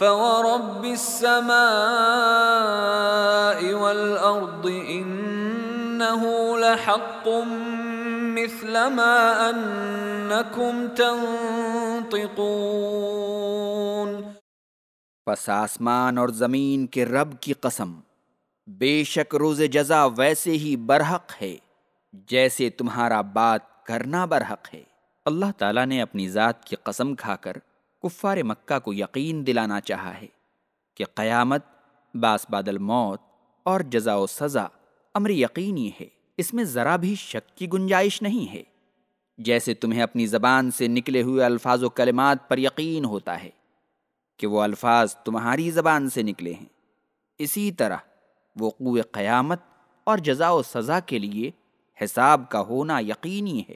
فورب السماء والأرض إنه لحق مثل ما أنكم تنطقون پس آسمان اور زمین کے رب کی قسم، بے شک روز جزا ویسے ہی برحق ہے، جیسے تمہارا بات کرنا برحق ہے۔ اللہ تعالیٰ نے اپنی ذات کی قسم کھا کر کفار مکہ کو یقین دلانا چاہا ہے کہ قیامت باس بادل موت اور جزا و سزا امر یقینی ہے۔ اس میں ذرا بھی شک کی گنجائش نہیں ہے۔ جیسے تمہیں اپنی زبان سے نکلے ہوئے الفاظ و کلمات پر یقین ہوتا ہے کہ وہ الفاظ تمہاری زبان سے نکلے ہیں۔ اسی طرح وہ قیامت اور جزا و سزا کے لیے حساب کا ہونا یقینی ہے۔